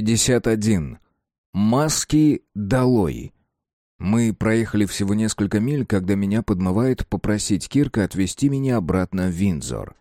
51. Маски долой. Мы проехали всего несколько миль, когда меня подмывает попросить Кирка отвезти меня обратно в Виндзор.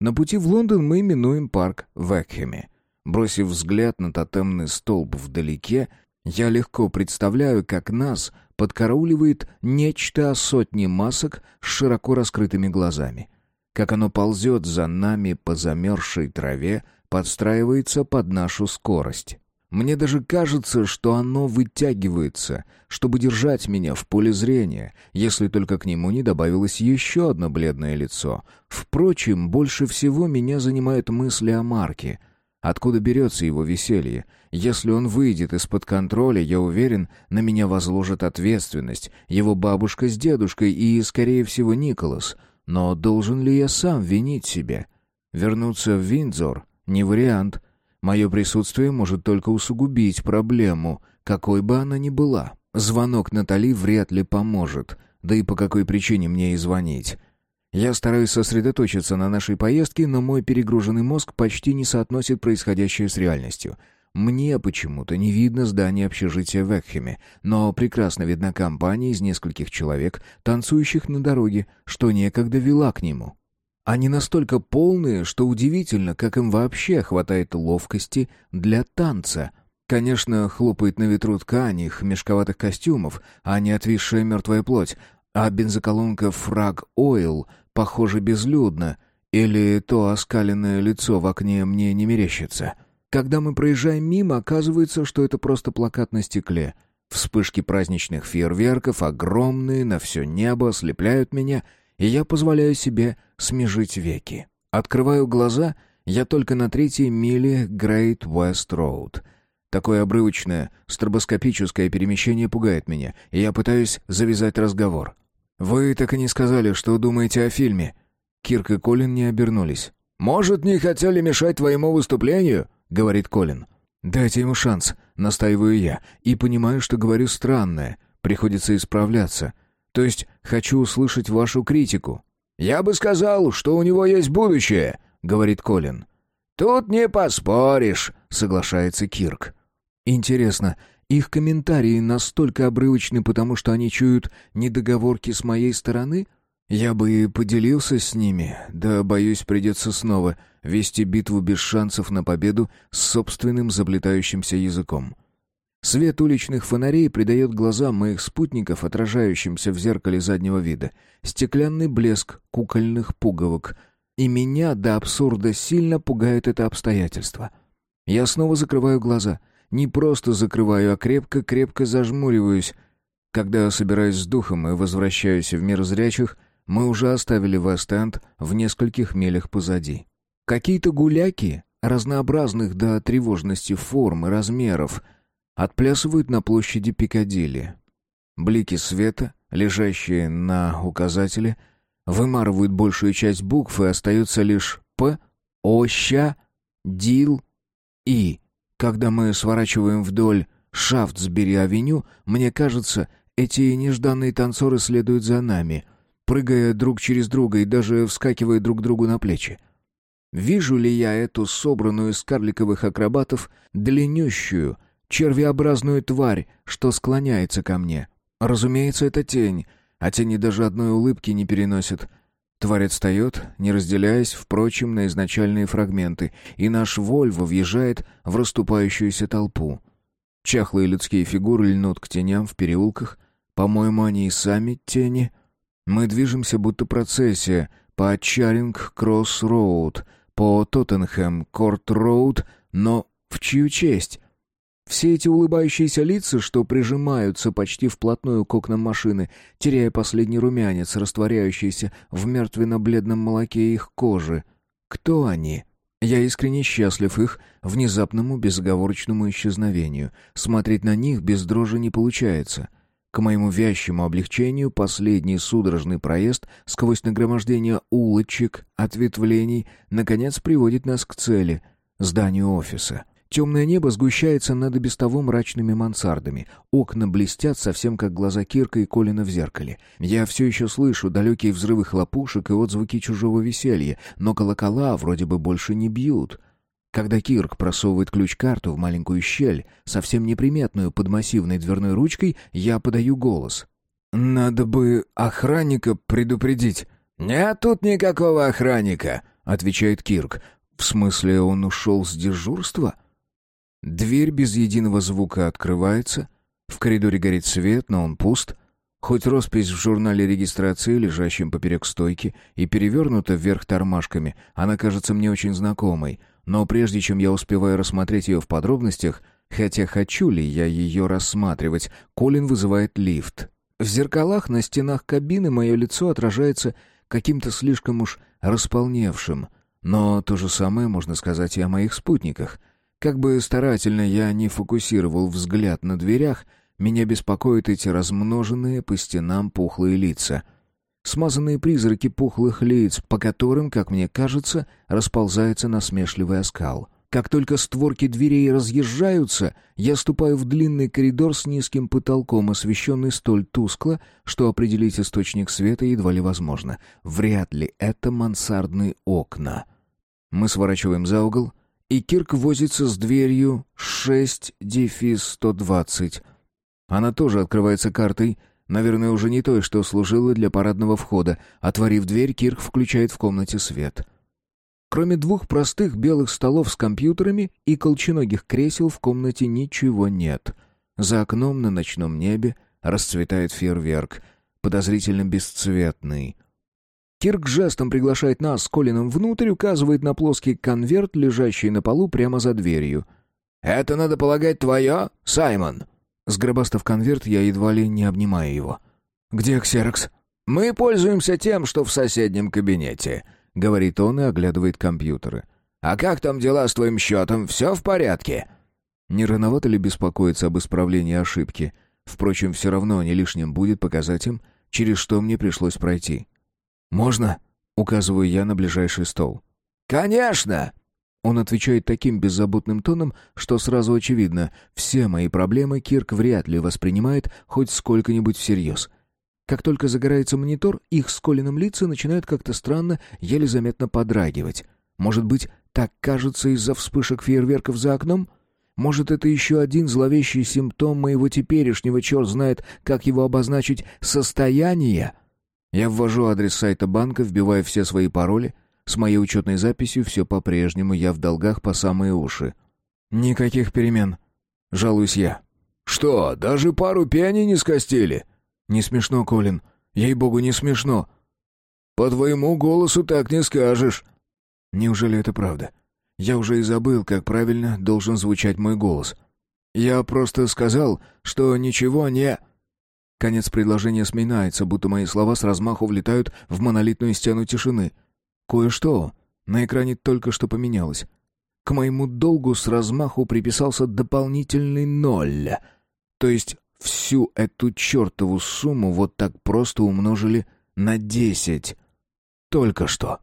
На пути в Лондон мы минуем парк в Экхеме. Бросив взгляд на тотемный столб вдалеке, я легко представляю, как нас подкарауливает нечто о сотне масок с широко раскрытыми глазами. Как оно ползет за нами по замерзшей траве, подстраивается под нашу скорость. Мне даже кажется, что оно вытягивается, чтобы держать меня в поле зрения, если только к нему не добавилось еще одно бледное лицо. Впрочем, больше всего меня занимают мысли о Марке. Откуда берется его веселье? Если он выйдет из-под контроля, я уверен, на меня возложат ответственность, его бабушка с дедушкой и, скорее всего, Николас. Но должен ли я сам винить себя? Вернуться в Виндзор — не вариант. Мое присутствие может только усугубить проблему, какой бы она ни была. Звонок Натали вряд ли поможет. Да и по какой причине мне и звонить? Я стараюсь сосредоточиться на нашей поездке, но мой перегруженный мозг почти не соотносит происходящее с реальностью. Мне почему-то не видно здания общежития в Экхеме, но прекрасно видна компания из нескольких человек, танцующих на дороге, что некогда вела к нему. Они настолько полные, что удивительно, как им вообще хватает ловкости для танца. Конечно, хлопает на ветру ткань их мешковатых костюмов, а не отвисшая мертвая плоть, а бензоколонка «Фраг Ойл» похоже безлюдно, или то оскаленное лицо в окне мне не мерещится. Когда мы проезжаем мимо, оказывается, что это просто плакат на стекле. Вспышки праздничных фейерверков, огромные, на все небо, ослепляют меня — и я позволяю себе смежить веки. Открываю глаза, я только на третьей миле Great West Road. Такое обрывочное, стробоскопическое перемещение пугает меня, и я пытаюсь завязать разговор. «Вы так и не сказали, что думаете о фильме?» Кирк и Колин не обернулись. «Может, не хотели мешать твоему выступлению?» — говорит Колин. «Дайте ему шанс», — настаиваю я, и понимаю, что говорю странное. Приходится исправляться. То есть хочу услышать вашу критику». «Я бы сказал, что у него есть будущее», — говорит Колин. «Тут не поспоришь», — соглашается Кирк. «Интересно, их комментарии настолько обрывочны, потому что они чуют недоговорки с моей стороны? Я бы и поделился с ними, да, боюсь, придется снова вести битву без шансов на победу с собственным заплетающимся языком». Свет уличных фонарей придает глазам моих спутников, отражающимся в зеркале заднего вида, стеклянный блеск кукольных пуговок. И меня до абсурда сильно пугает это обстоятельство. Я снова закрываю глаза. Не просто закрываю, а крепко-крепко зажмуриваюсь. Когда собираюсь с духом и возвращаюсь в мир зрячих, мы уже оставили Вест-Энд в нескольких милях позади. Какие-то гуляки, разнообразных до тревожности форм и размеров — отплясывают на площади Пикадилли. Блики света, лежащие на указателе, вымарывают большую часть букв, и остается лишь «П», «О», «Ща», «Дил», «И». Когда мы сворачиваем вдоль Шафтсбери-авеню, мне кажется, эти нежданные танцоры следуют за нами, прыгая друг через друга и даже вскакивая друг другу на плечи. Вижу ли я эту собранную из карликовых акробатов, длиннющую, червеобразную тварь, что склоняется ко мне. Разумеется, это тень, а тени даже одной улыбки не переносят. Тварь отстает, не разделяясь, впрочем, на изначальные фрагменты, и наш Вольво въезжает в расступающуюся толпу. Чахлые людские фигуры льнут к теням в переулках. По-моему, они и сами тени. Мы движемся, будто процессия, по Чаринг-Кросс-Роуд, по Тоттенхэм-Корт-Роуд, но в чью честь? Все эти улыбающиеся лица, что прижимаются почти вплотную к окнам машины, теряя последний румянец, растворяющийся в мертвенно-бледном молоке их кожи. Кто они? Я искренне счастлив их внезапному безоговорочному исчезновению. Смотреть на них без дрожи не получается. К моему вящему облегчению последний судорожный проезд сквозь нагромождение улочек, ответвлений, наконец приводит нас к цели — зданию офиса. Темное небо сгущается над и без того мрачными мансардами. Окна блестят, совсем как глаза Кирка и Колина в зеркале. Я все еще слышу далекие взрывы хлопушек и отзвуки чужого веселья, но колокола вроде бы больше не бьют. Когда Кирк просовывает ключ-карту в маленькую щель, совсем неприметную под массивной дверной ручкой, я подаю голос. «Надо бы охранника предупредить». «Нет тут никакого охранника», — отвечает Кирк. «В смысле, он ушел с дежурства?» Дверь без единого звука открывается. В коридоре горит свет, но он пуст. Хоть роспись в журнале регистрации, лежащем поперек стойки, и перевернута вверх тормашками, она кажется мне очень знакомой. Но прежде чем я успеваю рассмотреть ее в подробностях, хотя хочу ли я ее рассматривать, Колин вызывает лифт. В зеркалах на стенах кабины мое лицо отражается каким-то слишком уж располневшим. Но то же самое можно сказать и о моих спутниках. Как бы старательно я не фокусировал взгляд на дверях, меня беспокоят эти размноженные по стенам пухлые лица. Смазанные призраки пухлых лиц, по которым, как мне кажется, расползается насмешливый оскал. Как только створки дверей разъезжаются, я ступаю в длинный коридор с низким потолком, освещенный столь тускло, что определить источник света едва ли возможно. Вряд ли это мансардные окна. Мы сворачиваем за угол, и Кирк возится с дверью 6-120. Она тоже открывается картой, наверное, уже не той, что служила для парадного входа. Отворив дверь, Кирк включает в комнате свет. Кроме двух простых белых столов с компьютерами и колченогих кресел в комнате ничего нет. За окном на ночном небе расцветает фейерверк, подозрительно бесцветный. Кирк жестом приглашает нас с Колином внутрь, указывает на плоский конверт, лежащий на полу прямо за дверью. «Это, надо полагать, твое, Саймон?» Сгробастав конверт, я едва ли не обнимаю его. «Где ксерокс?» «Мы пользуемся тем, что в соседнем кабинете», — говорит он и оглядывает компьютеры. «А как там дела с твоим счетом? Все в порядке?» Не рановато ли беспокоиться об исправлении ошибки? Впрочем, все равно не лишним будет показать им, через что мне пришлось пройти. «Можно?» — указываю я на ближайший стол. «Конечно!» Он отвечает таким беззаботным тоном, что сразу очевидно, все мои проблемы Кирк вряд ли воспринимает хоть сколько-нибудь всерьез. Как только загорается монитор, их с Колином лица начинают как-то странно, еле заметно подрагивать. Может быть, так кажется из-за вспышек фейерверков за окном? Может, это еще один зловещий симптом моего теперешнего, черт знает, как его обозначить, состояния? Я ввожу адрес сайта банка, вбиваю все свои пароли. С моей учетной записью все по-прежнему, я в долгах по самые уши. Никаких перемен. Жалуюсь я. «Что, даже пару пяни не скостили?» «Не смешно, Колин. Ей-богу, не смешно». «По твоему голосу так не скажешь». «Неужели это правда? Я уже и забыл, как правильно должен звучать мой голос. Я просто сказал, что ничего не...» Конец предложения сминается, будто мои слова с размаху влетают в монолитную стену тишины. Кое-что на экране только что поменялось. К моему долгу с размаху приписался дополнительный ноль. То есть всю эту чертову сумму вот так просто умножили на десять. Только что.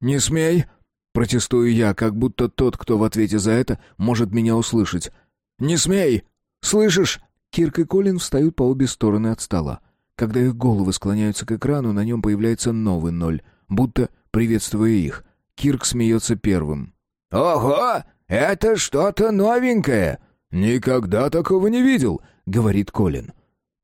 «Не смей!» — протестую я, как будто тот, кто в ответе за это, может меня услышать. «Не смей! Слышишь?» Кирк и Колин встают по обе стороны от стола. Когда их головы склоняются к экрану, на нем появляется новый ноль, будто приветствуя их. Кирк смеется первым. «Ого! Это что-то новенькое! Никогда такого не видел!» — говорит Колин.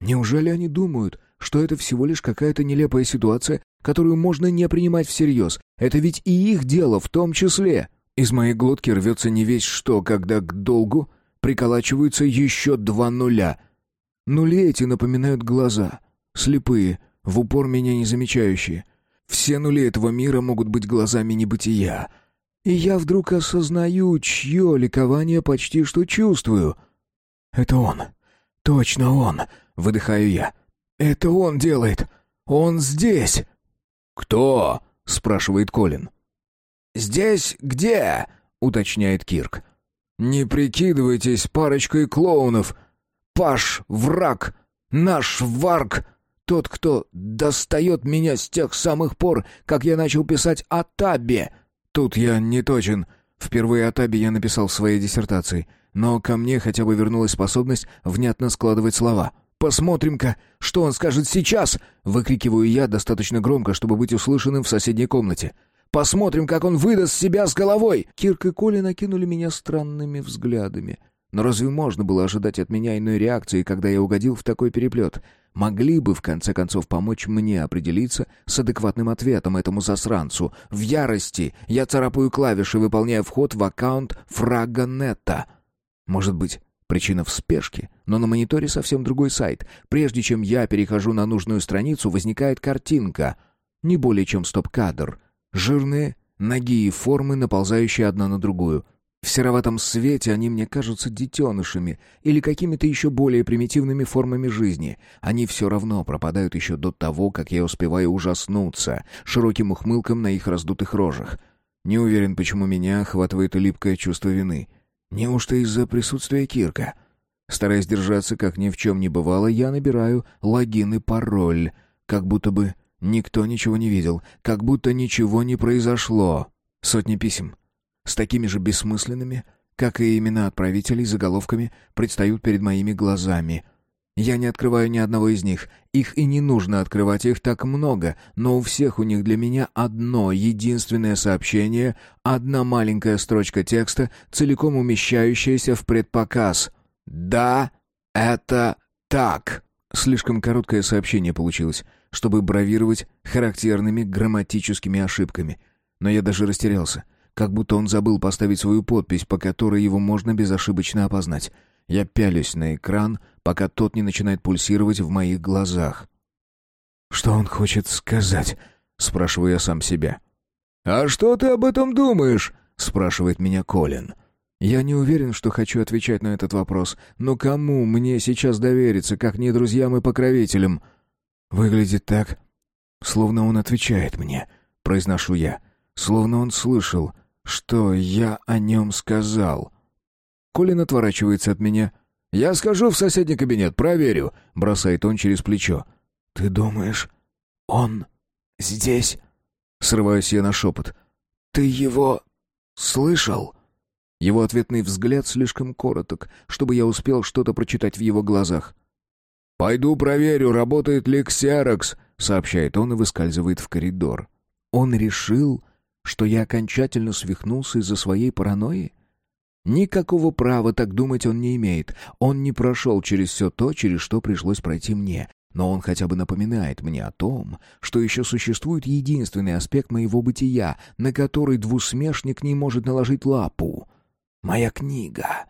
«Неужели они думают, что это всего лишь какая-то нелепая ситуация, которую можно не принимать всерьез? Это ведь и их дело в том числе!» Из моей глотки рвется не весь что, когда к долгу приколачиваются еще два нуля. Нули эти напоминают глаза, слепые, в упор меня не замечающие. Все нули этого мира могут быть глазами небытия. И я вдруг осознаю, чье ликование почти что чувствую. «Это он. Точно он!» — выдыхаю я. «Это он делает. Он здесь!» «Кто?» — спрашивает Колин. «Здесь где?» — уточняет Кирк. «Не прикидывайтесь парочкой клоунов. Паш — враг, наш варг, тот, кто достает меня с тех самых пор, как я начал писать о Табе. Тут я не точен. Впервые о Табе я написал в своей диссертации, но ко мне хотя бы вернулась способность внятно складывать слова». «Посмотрим-ка, что он скажет сейчас!» — выкрикиваю я достаточно громко, чтобы быть услышанным в соседней комнате. Посмотрим, как он выдаст себя с головой!» Кирк и Коля накинули меня странными взглядами. Но разве можно было ожидать от меня иной реакции, когда я угодил в такой переплет? Могли бы, в конце концов, помочь мне определиться с адекватным ответом этому засранцу. В ярости я царапаю клавиши, выполняя вход в аккаунт Фрагонета. Может быть, причина в спешке, но на мониторе совсем другой сайт. Прежде чем я перехожу на нужную страницу, возникает картинка. Не более чем стоп-кадр. Жирные, ноги и формы, наползающие одна на другую — в сероватом свете они мне кажутся детенышами или какими-то еще более примитивными формами жизни. Они все равно пропадают еще до того, как я успеваю ужаснуться широким ухмылком на их раздутых рожах. Не уверен, почему меня охватывает липкое чувство вины. Неужто из-за присутствия Кирка? Стараясь держаться, как ни в чем не бывало, я набираю логин и пароль, как будто бы никто ничего не видел, как будто ничего не произошло. Сотни писем, с такими же бессмысленными, как и имена отправителей заголовками, предстают перед моими глазами. Я не открываю ни одного из них. Их и не нужно открывать, их так много, но у всех у них для меня одно единственное сообщение, одна маленькая строчка текста, целиком умещающаяся в предпоказ. «Да, это так». Слишком короткое сообщение получилось, чтобы бравировать характерными грамматическими ошибками. Но я даже растерялся — как будто он забыл поставить свою подпись, по которой его можно безошибочно опознать. Я пялюсь на экран, пока тот не начинает пульсировать в моих глазах. «Что он хочет сказать?» — спрашиваю я сам себя. «А что ты об этом думаешь?» — спрашивает меня Колин. Я не уверен, что хочу отвечать на этот вопрос, но кому мне сейчас довериться, как не друзьям и покровителям? Выглядит так, словно он отвечает мне, произношу я, словно он слышал — что я о нем сказал. Колин отворачивается от меня. «Я скажу в соседний кабинет, проверю», — бросает он через плечо. «Ты думаешь, он здесь?» Срываюсь я на шепот. «Ты его слышал?» Его ответный взгляд слишком короток, чтобы я успел что-то прочитать в его глазах. «Пойду проверю, работает ли Ксерокс», — сообщает он и выскальзывает в коридор. Он решил, что я окончательно свихнулся из-за своей паранойи? Никакого права так думать он не имеет. Он не прошел через все то, через что пришлось пройти мне. Но он хотя бы напоминает мне о том, что еще существует единственный аспект моего бытия, на который двусмешник не может наложить лапу. Моя книга.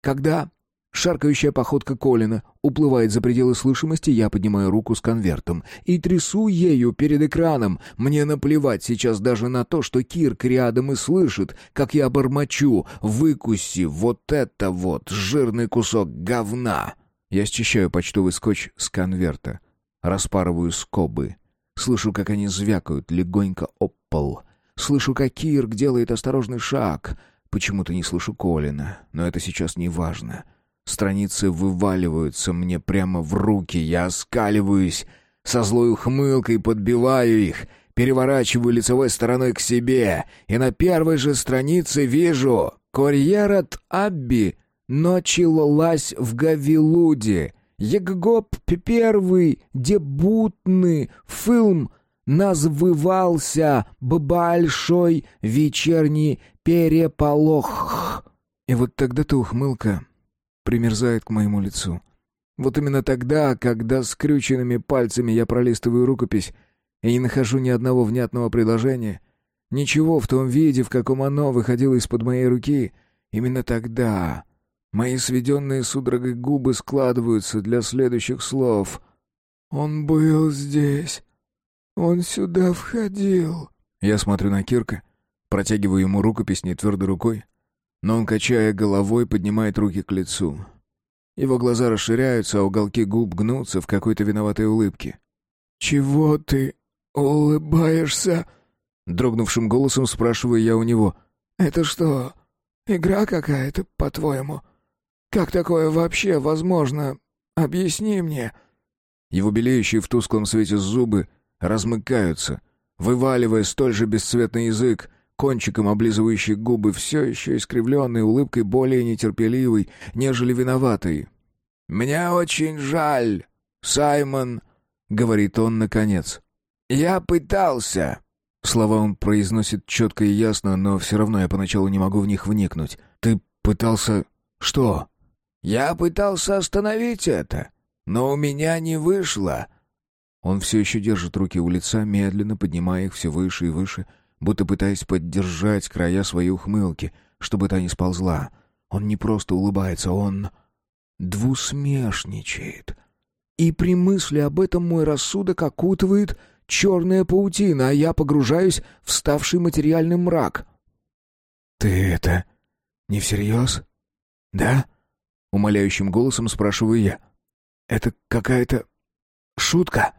Когда Шаркающая походка Колина уплывает за пределы слышимости, я поднимаю руку с конвертом и трясу ею перед экраном. Мне наплевать сейчас даже на то, что Кирк рядом и слышит, как я бормочу «Выкуси вот это вот, жирный кусок говна!» Я счищаю почтовый скотч с конверта, распарываю скобы. Слышу, как они звякают легонько об пол. Слышу, как Кирк делает осторожный шаг. Почему-то не слышу Колина, но это сейчас не важно. Страницы вываливаются мне прямо в руки, я оскаливаюсь, со злой ухмылкой подбиваю их, переворачиваю лицевой стороной к себе, и на первой же странице вижу «Корьерат Абби ночилась в Гавилуде». Еггоп первый дебютный фильм назвывался «Большой вечерний переполох». И вот тогда-то ухмылка примерзает к моему лицу. Вот именно тогда, когда скрюченными пальцами я пролистываю рукопись и не нахожу ни одного внятного предложения, ничего в том виде, в каком оно выходило из-под моей руки, именно тогда мои сведенные судорогой губы складываются для следующих слов. «Он был здесь. Он сюда входил». Я смотрю на Кирка, протягиваю ему рукопись нетвердой рукой, но он, качая головой, поднимает руки к лицу. Его глаза расширяются, а уголки губ гнутся в какой-то виноватой улыбке. «Чего ты улыбаешься?» Дрогнувшим голосом спрашиваю я у него. «Это что, игра какая-то, по-твоему? Как такое вообще возможно? Объясни мне». Его белеющие в тусклом свете зубы размыкаются, вываливая столь же бесцветный язык, кончиком облизывающий губы, все еще искривленной улыбкой более нетерпеливой, нежели виноватой. «Мне очень жаль, Саймон», — говорит он наконец. «Я пытался. Слова он произносит четко и ясно, но все равно я поначалу не могу в них вникнуть. Ты пытался... Что? Я пытался остановить это, но у меня не вышло. Он все еще держит руки у лица, медленно поднимая их все выше и выше, будто пытаясь поддержать края своей ухмылки, чтобы та не сползла. Он не просто улыбается, он двусмешничает. И при мысли об этом мой рассудок окутывает черная паутина, а я погружаюсь в ставший материальный мрак. «Ты это не всерьез? Да?» — умоляющим голосом спрашиваю я. «Это какая-то шутка?»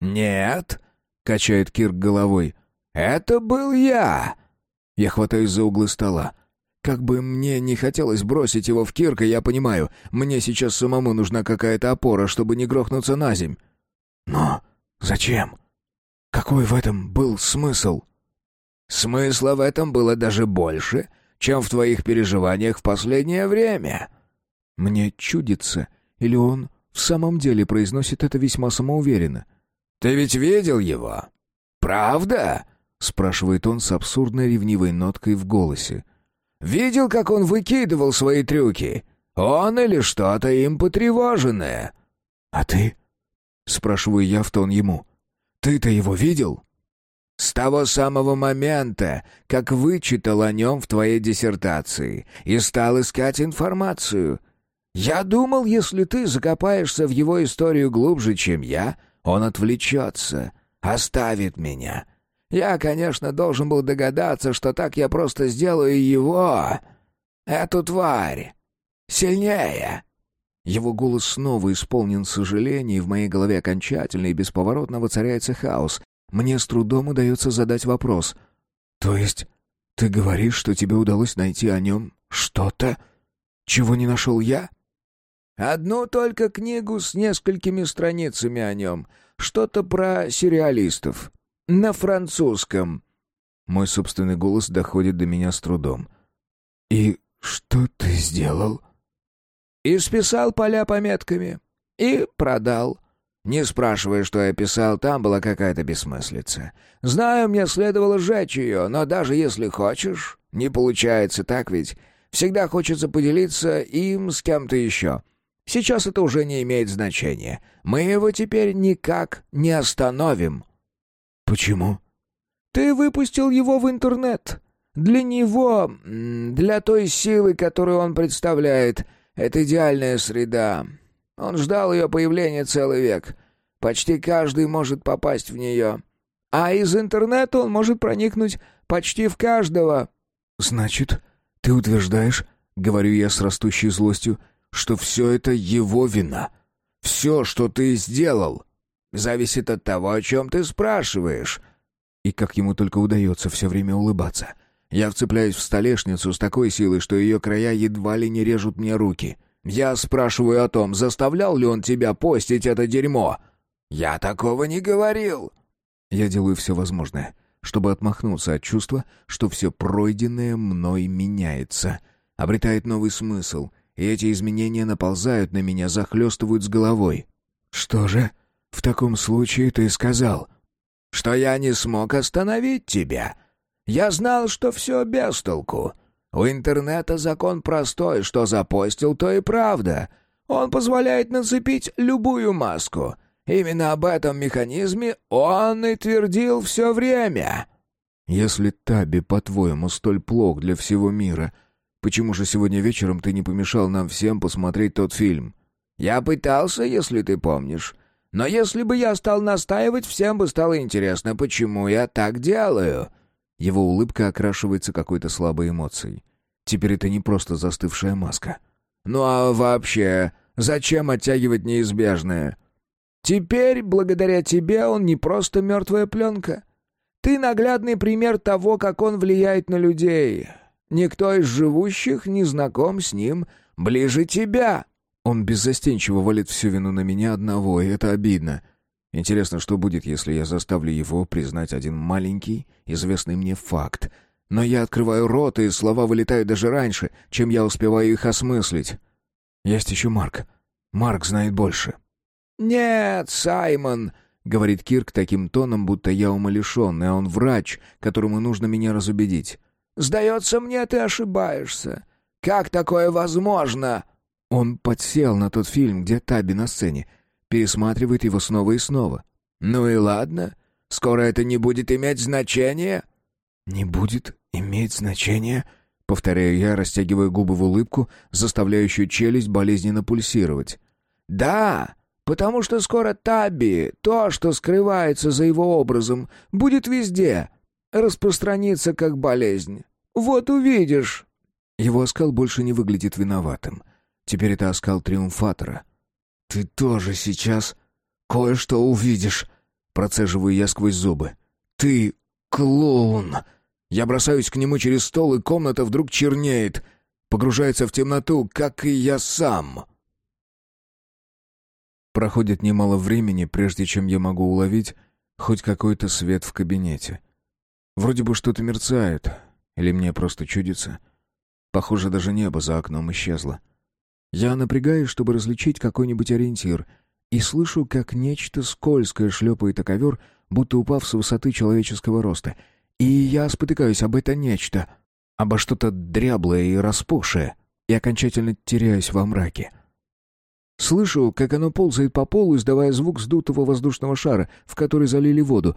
«Нет», — качает Кирк головой. «Это был я!» Я хватаюсь за углы стола. Как бы мне не хотелось бросить его в Кирка, я понимаю, мне сейчас самому нужна какая-то опора, чтобы не грохнуться на земь. Но зачем? Какой в этом был смысл? Смысла в этом было даже больше, чем в твоих переживаниях в последнее время. Мне чудится, или он в самом деле произносит это весьма самоуверенно. Ты ведь видел его? Правда? Спрашивает он с абсурдной ревнивой ноткой в голосе. Видел, как он выкидывал свои трюки? Он или что-то им потревоженное?» «А ты?» — спрашиваю я в тон ему. «Ты-то его видел?» «С того самого момента, как вычитал о нем в твоей диссертации и стал искать информацию. Я думал, если ты закопаешься в его историю глубже, чем я, он отвлечется, оставит меня, я, конечно, должен был догадаться, что так я просто сделаю его, эту тварь, сильнее». Его голос снова исполнен сожаления, и в моей голове окончательно и бесповоротно воцаряется хаос. Мне с трудом удается задать вопрос. «То есть ты говоришь, что тебе удалось найти о нем что-то, чего не нашел я?» «Одну только книгу с несколькими страницами о нем. Что-то про сериалистов на французском». Мой собственный голос доходит до меня с трудом. «И что ты сделал?» «Исписал поля пометками. И продал. Не спрашивая, что я писал, там была какая-то бессмыслица. Знаю, мне следовало сжечь ее, но даже если хочешь, не получается, так ведь? Всегда хочется поделиться им с кем-то еще. Сейчас это уже не имеет значения. Мы его теперь никак не остановим». «Почему?» «Ты выпустил его в интернет. Для него, для той силы, которую он представляет, это идеальная среда. Он ждал ее появления целый век. Почти каждый может попасть в нее. А из интернета он может проникнуть почти в каждого». «Значит, ты утверждаешь, — говорю я с растущей злостью, — что все это его вина. Все, что ты сделал, Зависит от того, о чем ты спрашиваешь». И как ему только удается все время улыбаться. Я вцепляюсь в столешницу с такой силой, что ее края едва ли не режут мне руки. Я спрашиваю о том, заставлял ли он тебя постить это дерьмо. «Я такого не говорил». Я делаю все возможное, чтобы отмахнуться от чувства, что все пройденное мной меняется, обретает новый смысл, и эти изменения наползают на меня, захлестывают с головой. «Что же?» «В таком случае ты сказал...» «Что я не смог остановить тебя. Я знал, что все без толку. У интернета закон простой, что запостил, то и правда. Он позволяет нацепить любую маску. Именно об этом механизме он и твердил все время». «Если Таби, по-твоему, столь плох для всего мира, почему же сегодня вечером ты не помешал нам всем посмотреть тот фильм?» «Я пытался, если ты помнишь. Но если бы я стал настаивать, всем бы стало интересно, почему я так делаю». Его улыбка окрашивается какой-то слабой эмоцией. Теперь это не просто застывшая маска. «Ну а вообще, зачем оттягивать неизбежное? Теперь, благодаря тебе, он не просто мертвая пленка. Ты наглядный пример того, как он влияет на людей. Никто из живущих не знаком с ним ближе тебя». Он беззастенчиво валит всю вину на меня одного, и это обидно. Интересно, что будет, если я заставлю его признать один маленький, известный мне факт. Но я открываю рот, и слова вылетают даже раньше, чем я успеваю их осмыслить. Есть еще Марк. Марк знает больше. «Нет, Саймон», — говорит Кирк таким тоном, будто я умалишенный, а он врач, которому нужно меня разубедить. «Сдается мне, ты ошибаешься. Как такое возможно?» Он подсел на тот фильм, где Таби на сцене. Пересматривает его снова и снова. «Ну и ладно. Скоро это не будет иметь значения?» «Не будет иметь значения?» Повторяю я, растягивая губы в улыбку, заставляющую челюсть болезненно пульсировать. «Да, потому что скоро Таби, то, что скрывается за его образом, будет везде, распространится как болезнь. Вот увидишь». Его оскал больше не выглядит виноватым. Теперь это оскал триумфатора. «Ты тоже сейчас кое-что увидишь», — процеживаю я сквозь зубы. «Ты клоун!» Я бросаюсь к нему через стол, и комната вдруг чернеет, погружается в темноту, как и я сам. Проходит немало времени, прежде чем я могу уловить хоть какой-то свет в кабинете. Вроде бы что-то мерцает, или мне просто чудится. Похоже, даже небо за окном исчезло. Я напрягаюсь, чтобы различить какой-нибудь ориентир, и слышу, как нечто скользкое шлепает о ковер, будто упав с высоты человеческого роста. И я спотыкаюсь об это нечто, обо что-то дряблое и распухшее, и окончательно теряюсь во мраке. Слышу, как оно ползает по полу, издавая звук сдутого воздушного шара, в который залили воду.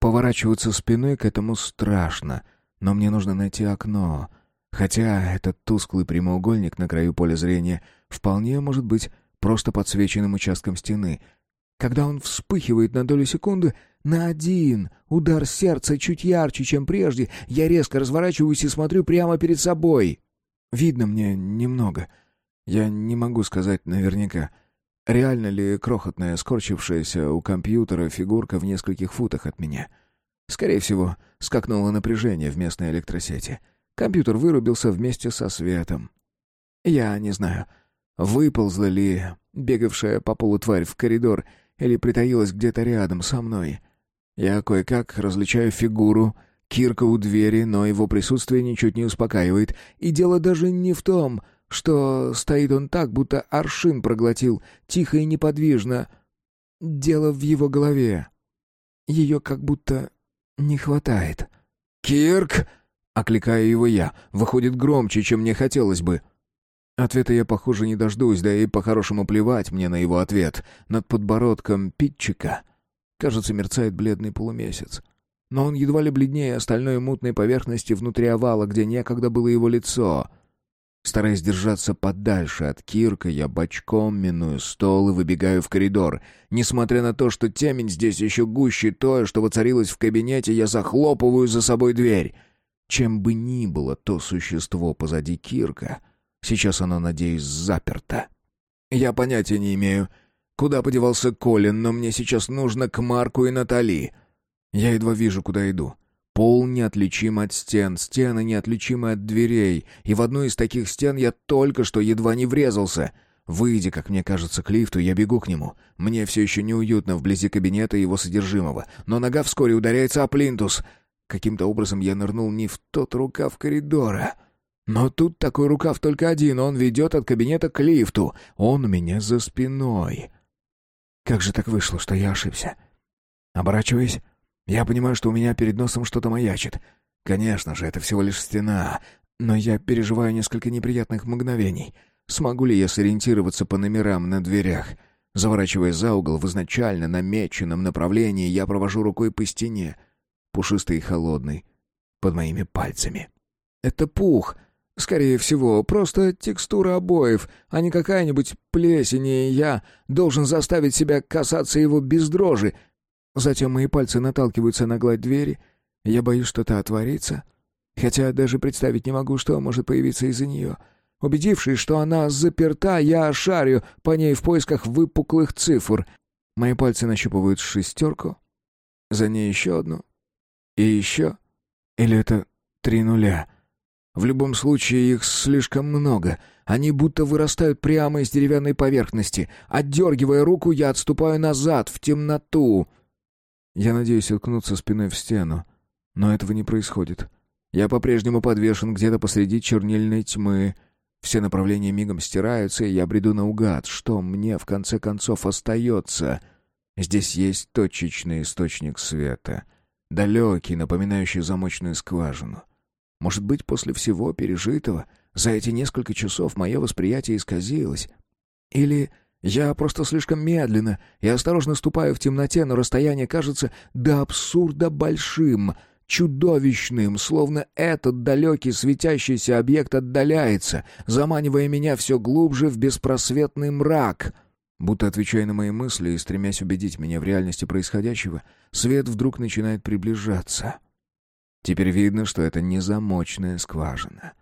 Поворачиваться спиной к этому страшно, но мне нужно найти окно. Хотя этот тусклый прямоугольник на краю поля зрения вполне может быть просто подсвеченным участком стены. Когда он вспыхивает на долю секунды, на один удар сердца чуть ярче, чем прежде, я резко разворачиваюсь и смотрю прямо перед собой. Видно мне немного — я не могу сказать наверняка, реально ли крохотная, скорчившаяся у компьютера фигурка в нескольких футах от меня. Скорее всего, скакнуло напряжение в местной электросети. Компьютер вырубился вместе со светом. Я не знаю, выползла ли бегавшая по полу тварь в коридор или притаилась где-то рядом со мной. Я кое-как различаю фигуру, Кирка у двери, но его присутствие ничуть не успокаивает. И дело даже не в том, что стоит он так, будто аршин проглотил, тихо и неподвижно. Дело в его голове. Ее как будто не хватает. «Кирк!» — окликаю его я. Выходит громче, чем мне хотелось бы. Ответа я, похоже, не дождусь, да и по-хорошему плевать мне на его ответ. Над подбородком Питчика, кажется, мерцает бледный полумесяц. Но он едва ли бледнее остальной мутной поверхности внутри овала, где некогда было его лицо — Стараясь держаться подальше от Кирка, я бочком миную стол и выбегаю в коридор. Несмотря на то, что темень здесь еще гуще то, что воцарилось в кабинете, я захлопываю за собой дверь. Чем бы ни было то существо позади Кирка, сейчас оно, надеюсь, заперто. Я понятия не имею, куда подевался Колин, но мне сейчас нужно к Марку и Натали. Я едва вижу, куда иду. Пол неотличим от стен, стены неотличимы от дверей, и в одну из таких стен я только что едва не врезался. Выйдя, как мне кажется, к лифту, я бегу к нему. Мне все еще неуютно вблизи кабинета его содержимого, но нога вскоре ударяется о плинтус. Каким-то образом я нырнул не в тот рукав коридора. Но тут такой рукав только один, он ведет от кабинета к лифту. Он у меня за спиной. Как же так вышло, что я ошибся? Оборачиваясь, я понимаю, что у меня перед носом что-то маячит. Конечно же, это всего лишь стена, но я переживаю несколько неприятных мгновений. Смогу ли я сориентироваться по номерам на дверях? Заворачивая за угол в изначально намеченном направлении, я провожу рукой по стене, пушистой и холодной, под моими пальцами. Это пух, скорее всего, просто текстура обоев, а не какая-нибудь плесень, и я должен заставить себя касаться его без дрожи — Затем мои пальцы наталкиваются на гладь двери. Я боюсь, что-то отворится. Хотя даже представить не могу, что может появиться из-за нее. Убедившись, что она заперта, я шарю по ней в поисках выпуклых цифр. Мои пальцы нащупывают шестерку. За ней еще одну. И еще. Или это три нуля? В любом случае, их слишком много. Они будто вырастают прямо из деревянной поверхности. Отдергивая руку, я отступаю назад, в темноту. Я надеюсь уткнуться спиной в стену, но этого не происходит. Я по-прежнему подвешен где-то посреди чернильной тьмы. Все направления мигом стираются, и я бреду наугад. Что мне, в конце концов, остается? Здесь есть точечный источник света, далекий, напоминающий замочную скважину. Может быть, после всего пережитого за эти несколько часов мое восприятие исказилось. Или я просто слишком медленно и осторожно ступаю в темноте, но расстояние кажется до абсурда большим, чудовищным, словно этот далекий светящийся объект отдаляется, заманивая меня все глубже в беспросветный мрак. Будто отвечая на мои мысли и стремясь убедить меня в реальности происходящего, свет вдруг начинает приближаться. Теперь видно, что это не замочная скважина.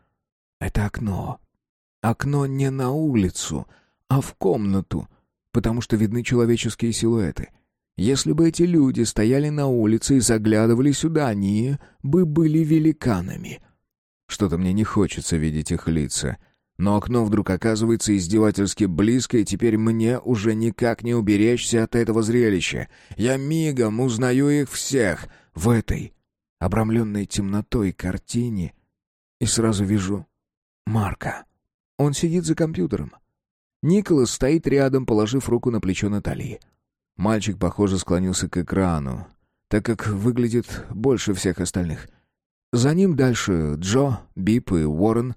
Это окно. Окно не на улицу — а в комнату, потому что видны человеческие силуэты. Если бы эти люди стояли на улице и заглядывали сюда, они бы были великанами. Что-то мне не хочется видеть их лица. Но окно вдруг оказывается издевательски близко, и теперь мне уже никак не уберечься от этого зрелища. Я мигом узнаю их всех в этой обрамленной темнотой картине и сразу вижу Марка. Он сидит за компьютером. Николас стоит рядом, положив руку на плечо Натальи. Мальчик, похоже, склонился к экрану, так как выглядит больше всех остальных. За ним дальше Джо, Бип и Уоррен,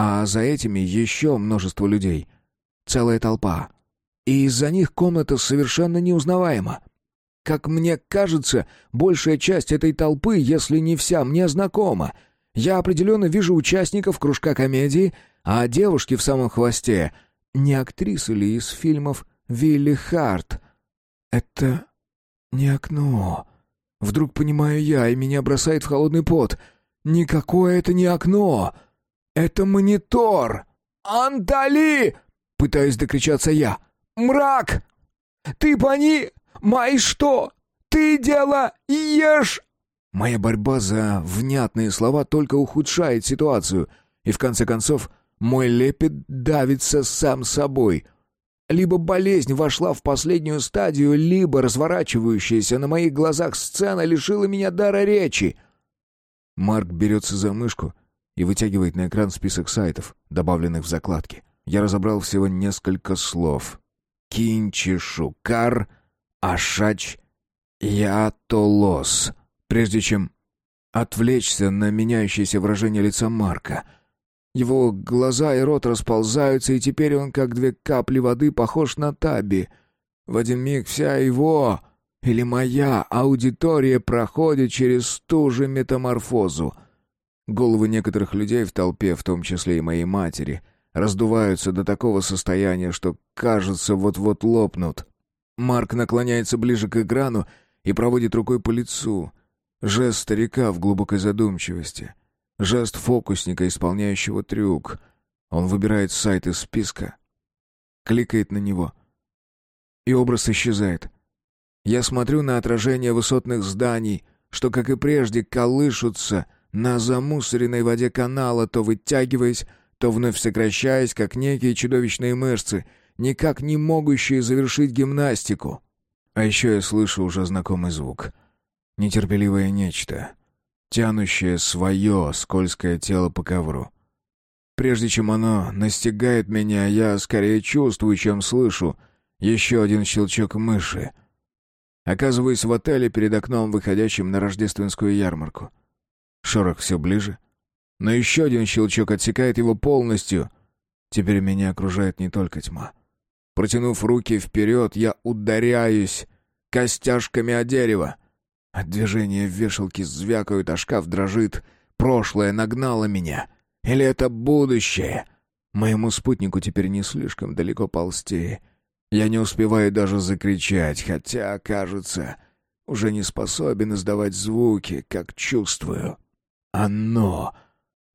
а за этими еще множество людей. Целая толпа. И из-за них комната совершенно неузнаваема. Как мне кажется, большая часть этой толпы, если не вся, мне знакома. Я определенно вижу участников кружка комедии, а девушки в самом хвосте — не актриса ли из фильмов Вилли Харт? Это не окно. Вдруг понимаю я, и меня бросает в холодный пот. Никакое это не окно. Это монитор. «Антали!» — пытаюсь докричаться я. «Мрак! Ты пони... Май что? Ты дело ешь!» Моя борьба за внятные слова только ухудшает ситуацию, и в конце концов мой лепет давится сам собой. Либо болезнь вошла в последнюю стадию, либо разворачивающаяся на моих глазах сцена лишила меня дара речи. Марк берется за мышку и вытягивает на экран список сайтов, добавленных в закладки. Я разобрал всего несколько слов. Кинчишукар, Ашач, Ятолос. Прежде чем отвлечься на меняющееся выражение лица Марка — его глаза и рот расползаются, и теперь он, как две капли воды, похож на Таби. В один миг вся его, или моя, аудитория проходит через ту же метаморфозу. Головы некоторых людей в толпе, в том числе и моей матери, раздуваются до такого состояния, что, кажется, вот-вот лопнут. Марк наклоняется ближе к экрану и проводит рукой по лицу. Жест старика в глубокой задумчивости — Жест фокусника, исполняющего трюк. Он выбирает сайт из списка, кликает на него, и образ исчезает. Я смотрю на отражение высотных зданий, что, как и прежде, колышутся на замусоренной воде канала, то вытягиваясь, то вновь сокращаясь, как некие чудовищные мышцы, никак не могущие завершить гимнастику. А еще я слышу уже знакомый звук. Нетерпеливое нечто тянущее свое скользкое тело по ковру. Прежде чем оно настигает меня, я скорее чувствую, чем слышу еще один щелчок мыши. Оказываюсь в отеле перед окном, выходящим на рождественскую ярмарку. Шорох все ближе. Но еще один щелчок отсекает его полностью. Теперь меня окружает не только тьма. Протянув руки вперед, я ударяюсь костяшками о дерево. От движения вешалки звякают, а шкаф дрожит. Прошлое нагнало меня. Или это будущее? Моему спутнику теперь не слишком далеко ползти. Я не успеваю даже закричать, хотя, кажется, уже не способен издавать звуки, как чувствую. Оно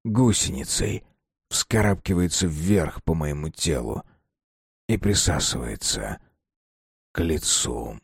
гусеницей вскарабкивается вверх по моему телу и присасывается к лицу.